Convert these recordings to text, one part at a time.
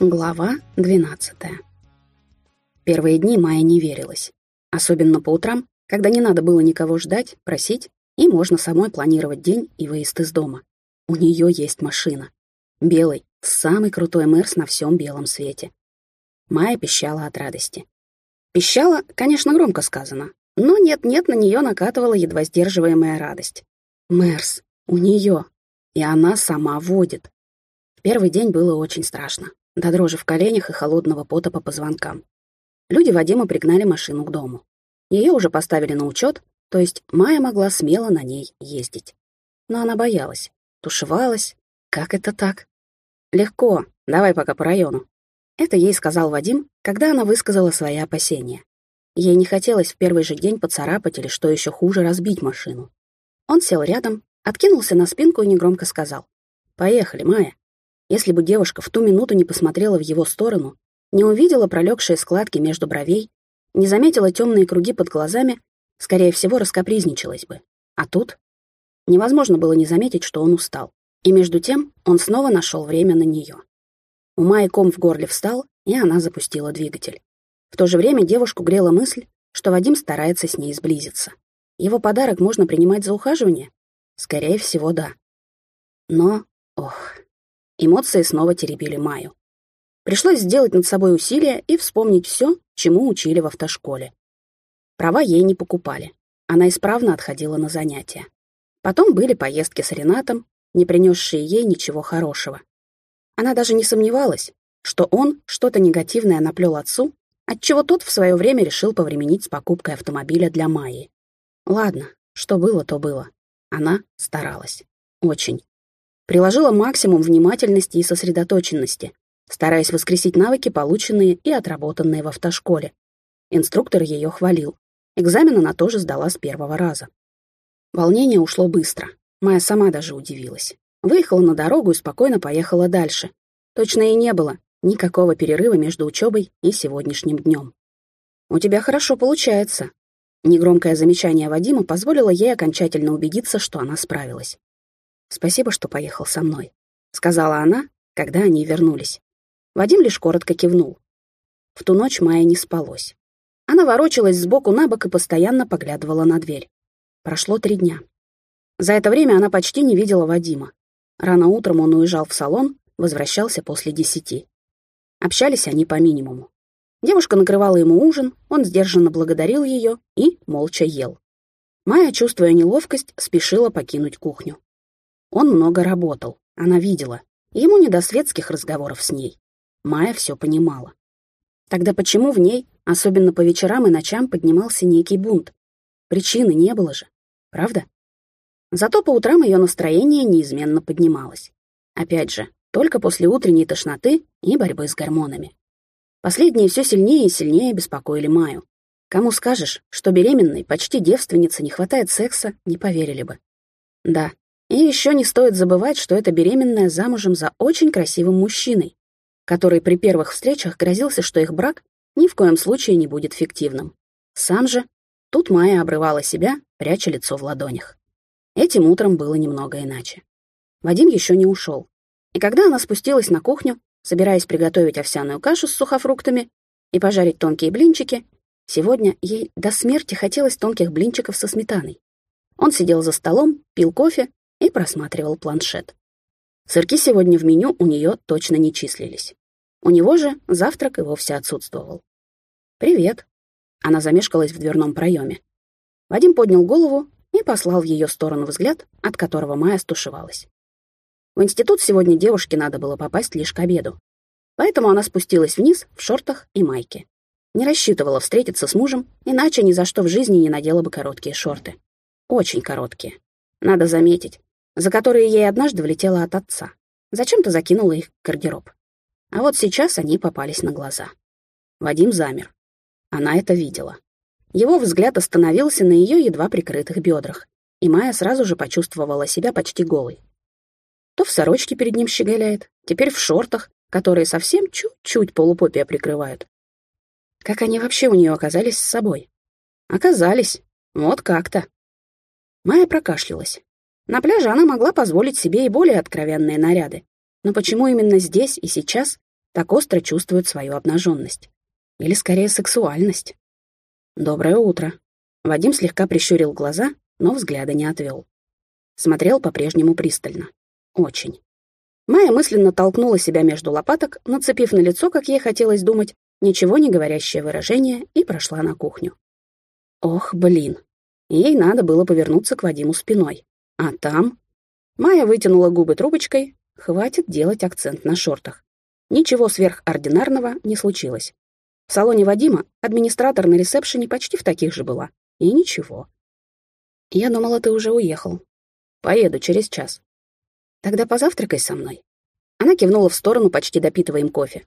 Глава 12. Первые дни Майя не верилась. Особенно по утрам, когда не надо было никого ждать, просить, и можно самой планировать день и выезд из дома. У нее есть машина. Белый, самый крутой Мерс на всем белом свете. Майя пищала от радости. Пищала, конечно, громко сказано, но нет-нет, на нее накатывала едва сдерживаемая радость. Мерс, у нее, и она сама водит. Первый день было очень страшно, до дрожи в коленях и холодного пота по позвонкам. Люди Вадима пригнали машину к дому. Ее уже поставили на учет, то есть Майя могла смело на ней ездить. Но она боялась, тушевалась. Как это так? «Легко, давай пока по району». Это ей сказал Вадим, когда она высказала свои опасения. Ей не хотелось в первый же день поцарапать или, что еще хуже, разбить машину. Он сел рядом, откинулся на спинку и негромко сказал. «Поехали, Майя». Если бы девушка в ту минуту не посмотрела в его сторону, не увидела пролегшие складки между бровей, не заметила темные круги под глазами, скорее всего, раскопризничалась бы. А тут невозможно было не заметить, что он устал. И между тем он снова нашел время на нее. У Майи ком в горле встал, и она запустила двигатель. В то же время девушку грела мысль, что Вадим старается с ней сблизиться. Его подарок можно принимать за ухаживание? Скорее всего, да. Но, ох, эмоции снова теребили Майю. Пришлось сделать над собой усилие и вспомнить все, чему учили в автошколе. Права ей не покупали. Она исправно отходила на занятия. Потом были поездки с Ренатом, не принесшие ей ничего хорошего. Она даже не сомневалась, что он что-то негативное наплел отцу, отчего тот в свое время решил повременить с покупкой автомобиля для Майи. Ладно, что было, то было. Она старалась. Очень. Приложила максимум внимательности и сосредоточенности, стараясь воскресить навыки, полученные и отработанные в автошколе. Инструктор ее хвалил. Экзамен она тоже сдала с первого раза. Волнение ушло быстро. Майя сама даже удивилась. Выехала на дорогу и спокойно поехала дальше. Точно и не было никакого перерыва между учебой и сегодняшним днем. «У тебя хорошо получается». Негромкое замечание Вадима позволило ей окончательно убедиться, что она справилась. «Спасибо, что поехал со мной», — сказала она, когда они вернулись. Вадим лишь коротко кивнул. В ту ночь Майя не спалось. Она ворочалась сбоку на бок и постоянно поглядывала на дверь. Прошло три дня. За это время она почти не видела Вадима. Рано утром он уезжал в салон, возвращался после десяти. Общались они по минимуму. Девушка накрывала ему ужин, он сдержанно благодарил ее и молча ел. Майя, чувствуя неловкость, спешила покинуть кухню. Он много работал, она видела. Ему не до светских разговоров с ней. Майя все понимала. Тогда почему в ней, особенно по вечерам и ночам, поднимался некий бунт? Причины не было же, правда? Зато по утрам ее настроение неизменно поднималось. Опять же, только после утренней тошноты и борьбы с гормонами. Последние все сильнее и сильнее беспокоили Маю. Кому скажешь, что беременной, почти девственнице не хватает секса, не поверили бы. Да, и еще не стоит забывать, что эта беременная замужем за очень красивым мужчиной, который при первых встречах грозился, что их брак ни в коем случае не будет фиктивным. Сам же, тут Майя обрывала себя, пряча лицо в ладонях. Этим утром было немного иначе. Вадим еще не ушел. И когда она спустилась на кухню, собираясь приготовить овсяную кашу с сухофруктами и пожарить тонкие блинчики, сегодня ей до смерти хотелось тонких блинчиков со сметаной. Он сидел за столом, пил кофе и просматривал планшет. Сырки сегодня в меню у нее точно не числились. У него же завтрак и вовсе отсутствовал. «Привет». Она замешкалась в дверном проеме. Вадим поднял голову и послал в ее сторону взгляд, от которого Майя стушевалась. В институт сегодня девушке надо было попасть лишь к обеду. Поэтому она спустилась вниз в шортах и майке. Не рассчитывала встретиться с мужем, иначе ни за что в жизни не надела бы короткие шорты. Очень короткие. Надо заметить, за которые ей однажды влетела от отца. Зачем-то закинула их в гардероб. А вот сейчас они попались на глаза. Вадим замер. Она это видела. Его взгляд остановился на ее едва прикрытых бедрах, и Майя сразу же почувствовала себя почти голой. То в сорочке перед ним щеголяет, теперь в шортах, которые совсем чуть-чуть полупопия прикрывают. Как они вообще у нее оказались с собой? Оказались. Вот как-то. Майя прокашлялась. На пляже она могла позволить себе и более откровенные наряды. Но почему именно здесь и сейчас так остро чувствуют свою обнаженность. Или скорее сексуальность. «Доброе утро». Вадим слегка прищурил глаза, но взгляда не отвел. Смотрел по-прежнему пристально. Очень. Майя мысленно толкнула себя между лопаток, нацепив на лицо, как ей хотелось думать, ничего не говорящее выражение, и прошла на кухню. Ох, блин. Ей надо было повернуться к Вадиму спиной. А там... Майя вытянула губы трубочкой. Хватит делать акцент на шортах. Ничего сверхординарного не случилось. В салоне Вадима администратор на ресепшене почти в таких же была. И ничего. Я думала, ты уже уехал. Поеду через час. Тогда позавтракай со мной. Она кивнула в сторону почти допитывая им кофе.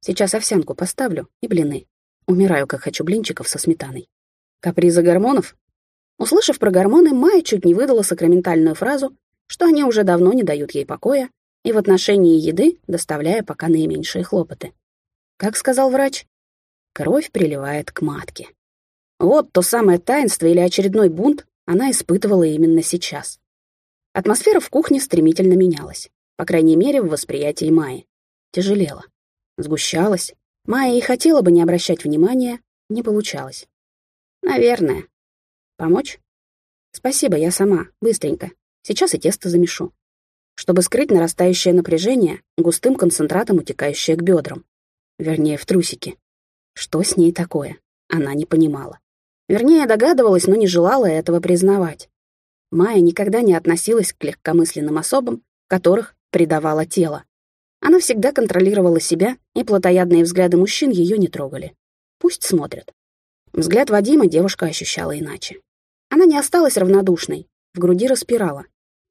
Сейчас овсянку поставлю и блины. Умираю, как хочу блинчиков со сметаной. Каприза гормонов? Услышав про гормоны, Майя чуть не выдала сакраментальную фразу, что они уже давно не дают ей покоя, и в отношении еды доставляя пока наименьшие хлопоты. Как сказал врач, кровь приливает к матке. Вот то самое таинство или очередной бунт она испытывала именно сейчас. Атмосфера в кухне стремительно менялась, по крайней мере, в восприятии Майи. Тяжелела, сгущалась. Майя и хотела бы не обращать внимания, не получалось. Наверное. Помочь? Спасибо, я сама, быстренько. Сейчас и тесто замешу. Чтобы скрыть нарастающее напряжение, густым концентратом утекающее к бедрам. Вернее, в трусики. Что с ней такое? Она не понимала. Вернее, догадывалась, но не желала этого признавать. Майя никогда не относилась к легкомысленным особам, которых предавала тело. Она всегда контролировала себя, и плотоядные взгляды мужчин ее не трогали. Пусть смотрят. Взгляд Вадима девушка ощущала иначе. Она не осталась равнодушной, в груди распирала.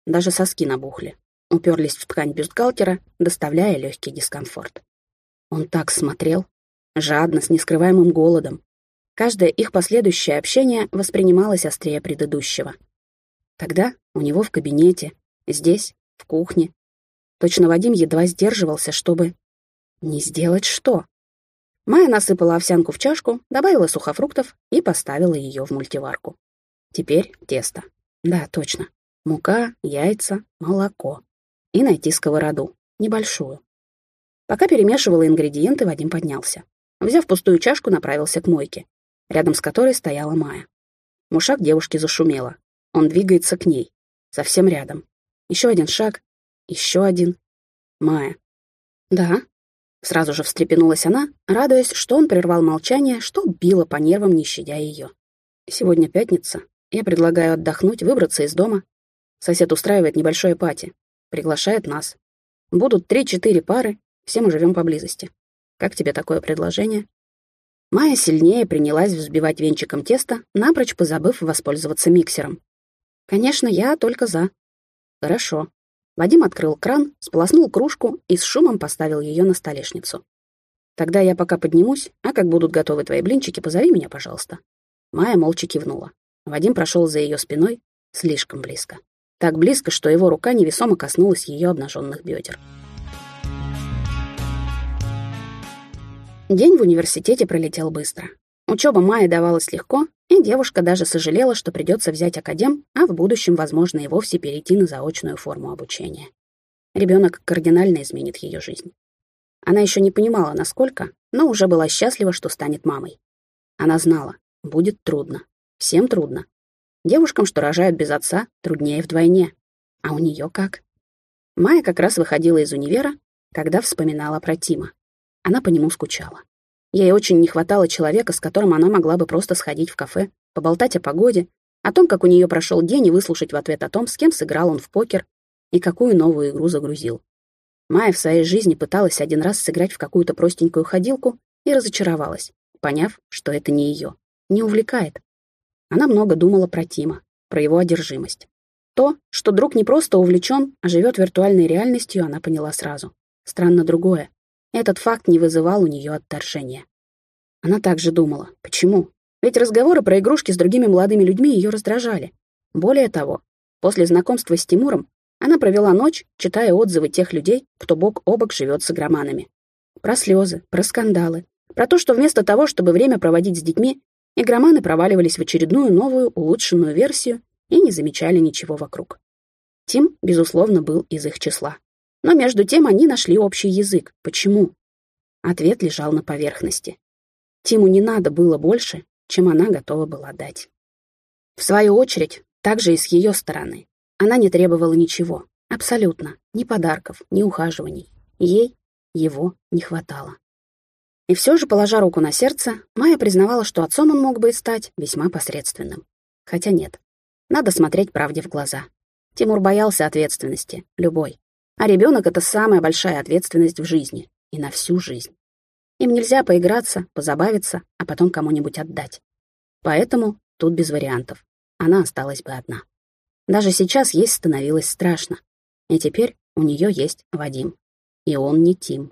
Даже соски набухли, уперлись в ткань бюстгальтера, доставляя легкий дискомфорт. Он так смотрел, жадно, с нескрываемым голодом. Каждое их последующее общение воспринималось острее предыдущего. Тогда у него в кабинете, здесь, в кухне. Точно Вадим едва сдерживался, чтобы... Не сделать что? Майя насыпала овсянку в чашку, добавила сухофруктов и поставила ее в мультиварку. Теперь тесто. Да, точно. Мука, яйца, молоко. И найти сковороду. Небольшую. Пока перемешивала ингредиенты, Вадим поднялся. Взяв пустую чашку, направился к мойке, рядом с которой стояла Майя. Мушак девушки зашумела. Он двигается к ней. Совсем рядом. Еще один шаг. Еще один. Майя. «Да?» Сразу же встрепенулась она, радуясь, что он прервал молчание, что било по нервам, не щадя ее. «Сегодня пятница. Я предлагаю отдохнуть, выбраться из дома. Сосед устраивает небольшое пати. Приглашает нас. Будут три-четыре пары, все мы живем поблизости. Как тебе такое предложение?» Майя сильнее принялась взбивать венчиком тесто, напрочь позабыв воспользоваться миксером. Конечно, я только за. Хорошо. Вадим открыл кран, сполоснул кружку и с шумом поставил ее на столешницу. Тогда я пока поднимусь, а как будут готовы твои блинчики, позови меня, пожалуйста. Майя молча кивнула. Вадим прошел за ее спиной слишком близко. Так близко, что его рука невесомо коснулась ее обнаженных бедер. День в университете пролетел быстро. Учеба Майе давалась легко, и девушка даже сожалела, что придется взять академ, а в будущем, возможно, и вовсе перейти на заочную форму обучения. Ребенок кардинально изменит ее жизнь. Она еще не понимала, насколько, но уже была счастлива, что станет мамой. Она знала, будет трудно. Всем трудно. Девушкам, что рожают без отца, труднее вдвойне. А у нее как? Майя как раз выходила из универа, когда вспоминала про Тима. Она по нему скучала. Ей очень не хватало человека, с которым она могла бы просто сходить в кафе, поболтать о погоде, о том, как у нее прошел день, и выслушать в ответ о том, с кем сыграл он в покер и какую новую игру загрузил. Майя в своей жизни пыталась один раз сыграть в какую-то простенькую ходилку и разочаровалась, поняв, что это не ее, не увлекает. Она много думала про Тима, про его одержимость. То, что друг не просто увлечен, а живет виртуальной реальностью, она поняла сразу. Странно другое. Этот факт не вызывал у нее отторжения. Она также думала, почему? Ведь разговоры про игрушки с другими молодыми людьми ее раздражали. Более того, после знакомства с Тимуром она провела ночь, читая отзывы тех людей, кто бок о бок живет с игроманами. Про слезы, про скандалы, про то, что вместо того, чтобы время проводить с детьми, игроманы проваливались в очередную новую, улучшенную версию и не замечали ничего вокруг. Тим, безусловно, был из их числа. Но между тем они нашли общий язык. Почему? Ответ лежал на поверхности. Тиму не надо было больше, чем она готова была дать. В свою очередь, также и с ее стороны. Она не требовала ничего, абсолютно, ни подарков, ни ухаживаний. Ей его не хватало. И все же, положа руку на сердце, Майя признавала, что отцом он мог бы и стать весьма посредственным. Хотя нет, надо смотреть правде в глаза. Тимур боялся ответственности, любой. А ребенок — это самая большая ответственность в жизни и на всю жизнь. Им нельзя поиграться, позабавиться, а потом кому-нибудь отдать. Поэтому тут без вариантов. Она осталась бы одна. Даже сейчас ей становилось страшно. И теперь у нее есть Вадим. И он не Тим.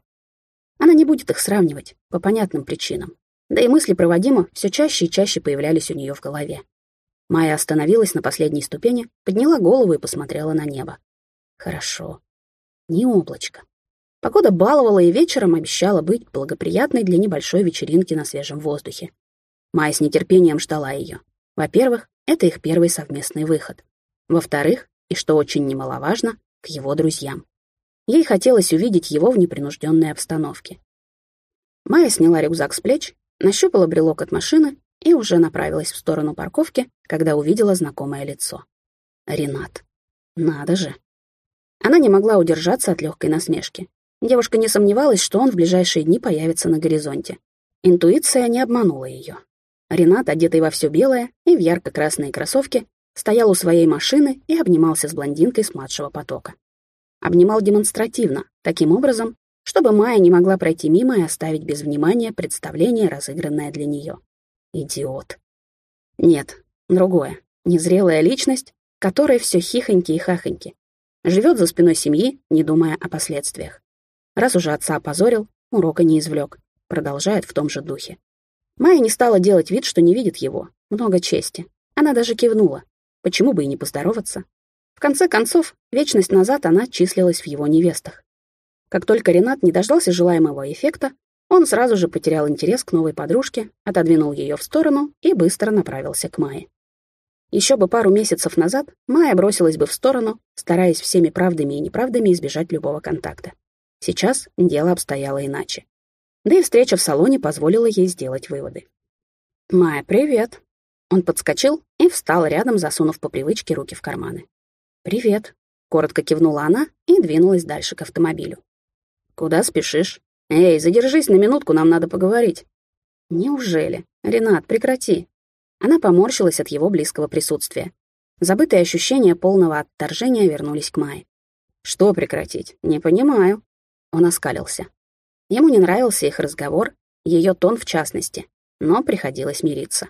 Она не будет их сравнивать, по понятным причинам. Да и мысли про Вадима все чаще и чаще появлялись у нее в голове. Майя остановилась на последней ступени, подняла голову и посмотрела на небо. Хорошо. Ни облачко. Погода баловала и вечером обещала быть благоприятной для небольшой вечеринки на свежем воздухе. Майя с нетерпением ждала ее. Во-первых, это их первый совместный выход. Во-вторых, и что очень немаловажно, к его друзьям. Ей хотелось увидеть его в непринужденной обстановке. Майя сняла рюкзак с плеч, нащупала брелок от машины и уже направилась в сторону парковки, когда увидела знакомое лицо. Ренат. Надо же. Она не могла удержаться от легкой насмешки. Девушка не сомневалась, что он в ближайшие дни появится на горизонте. Интуиция не обманула ее. Ренат, одетый во все белое и в ярко-красные кроссовки, стоял у своей машины и обнимался с блондинкой с младшего потока обнимал демонстративно, таким образом, чтобы Майя не могла пройти мимо и оставить без внимания представление, разыгранное для нее. Идиот. Нет, другое. Незрелая личность, которой все хихоньки и хахоньки. Живет за спиной семьи, не думая о последствиях. Раз уже отца опозорил, урока не извлек. Продолжает в том же духе. Майя не стала делать вид, что не видит его. Много чести. Она даже кивнула. Почему бы и не поздороваться? В конце концов, вечность назад она числилась в его невестах. Как только Ренат не дождался желаемого эффекта, он сразу же потерял интерес к новой подружке, отодвинул ее в сторону и быстро направился к Майе. Еще бы пару месяцев назад Майя бросилась бы в сторону, стараясь всеми правдами и неправдами избежать любого контакта. Сейчас дело обстояло иначе. Да и встреча в салоне позволила ей сделать выводы. «Майя, привет!» Он подскочил и встал рядом, засунув по привычке руки в карманы. «Привет», — коротко кивнула она и двинулась дальше к автомобилю. «Куда спешишь? Эй, задержись на минутку, нам надо поговорить». «Неужели? Ренат, прекрати». Она поморщилась от его близкого присутствия. Забытые ощущения полного отторжения вернулись к Майе. «Что прекратить? Не понимаю». Он оскалился. Ему не нравился их разговор, ее тон в частности, но приходилось мириться.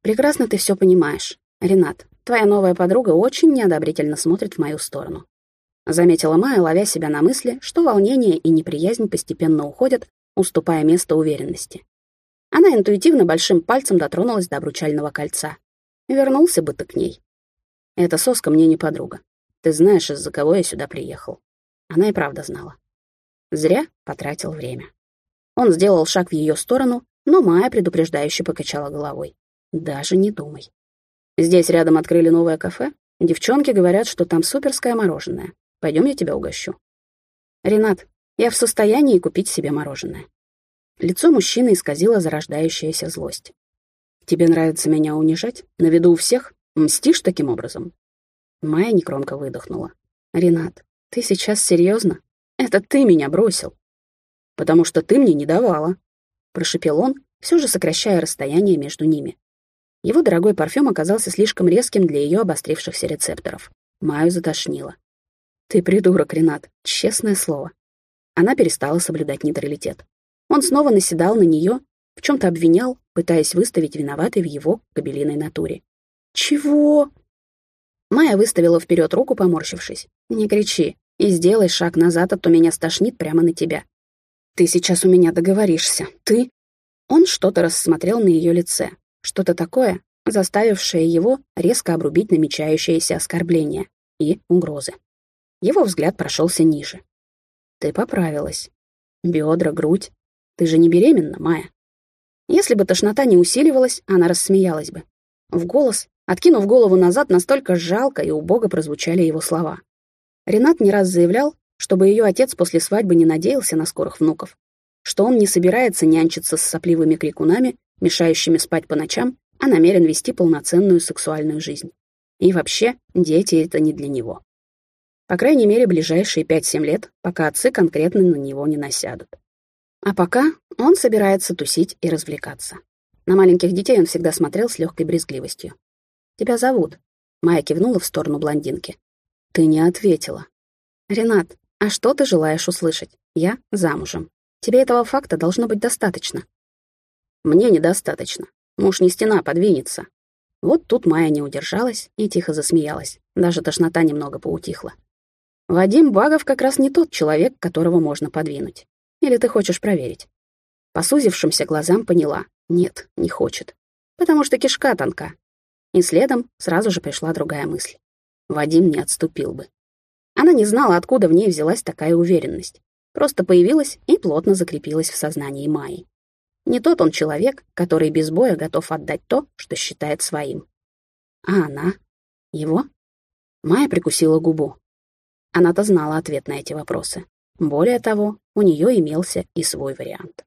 «Прекрасно ты все понимаешь. Ренат, Твоя новая подруга очень неодобрительно смотрит в мою сторону. Заметила Майя, ловя себя на мысли, что волнение и неприязнь постепенно уходят, уступая место уверенности. Она интуитивно большим пальцем дотронулась до обручального кольца. Вернулся бы ты к ней. Эта соска мне не подруга. Ты знаешь, из-за кого я сюда приехал. Она и правда знала. Зря потратил время. Он сделал шаг в ее сторону, но Майя предупреждающе покачала головой. Даже не думай. Здесь рядом открыли новое кафе. Девчонки говорят, что там суперское мороженое. Пойдем, я тебя угощу. Ренат, я в состоянии купить себе мороженое. Лицо мужчины исказило зарождающаяся злость. Тебе нравится меня унижать? На виду у всех? Мстишь таким образом? Майя некромко выдохнула. Ренат, ты сейчас серьезно? Это ты меня бросил. Потому что ты мне не давала. Прошипел он, все же сокращая расстояние между ними. Его дорогой парфюм оказался слишком резким для ее обострившихся рецепторов. Маю затошнило. «Ты придурок, Ренат, честное слово». Она перестала соблюдать нейтралитет. Он снова наседал на нее, в чем-то обвинял, пытаясь выставить виноватой в его кабелиной натуре. «Чего?» Майя выставила вперед руку, поморщившись. «Не кричи и сделай шаг назад, а то меня стошнит прямо на тебя. Ты сейчас у меня договоришься. Ты...» Он что-то рассмотрел на ее лице, что-то такое, заставившее его резко обрубить намечающееся оскорбление и угрозы. Его взгляд прошелся ниже. «Ты поправилась. Бедра, грудь. Ты же не беременна, Майя?» Если бы тошнота не усиливалась, она рассмеялась бы. В голос, откинув голову назад, настолько жалко и убого прозвучали его слова. Ренат не раз заявлял, чтобы ее отец после свадьбы не надеялся на скорых внуков, что он не собирается нянчиться с сопливыми крикунами, мешающими спать по ночам, а намерен вести полноценную сексуальную жизнь. И вообще, дети — это не для него. По крайней мере, ближайшие 5-7 лет, пока отцы конкретно на него не насядут. А пока он собирается тусить и развлекаться. На маленьких детей он всегда смотрел с легкой брезгливостью. «Тебя зовут?» Майя кивнула в сторону блондинки. «Ты не ответила». «Ренат, а что ты желаешь услышать? Я замужем. Тебе этого факта должно быть достаточно». «Мне недостаточно. Муж не стена, подвинется». Вот тут Майя не удержалась и тихо засмеялась. Даже тошнота немного поутихла. Вадим Багов как раз не тот человек, которого можно подвинуть. Или ты хочешь проверить? По сузившимся глазам поняла. Нет, не хочет. Потому что кишка тонка. И следом сразу же пришла другая мысль. Вадим не отступил бы. Она не знала, откуда в ней взялась такая уверенность. Просто появилась и плотно закрепилась в сознании Майи. Не тот он человек, который без боя готов отдать то, что считает своим. А она? Его? Майя прикусила губу. Она-то знала ответ на эти вопросы. Более того, у нее имелся и свой вариант.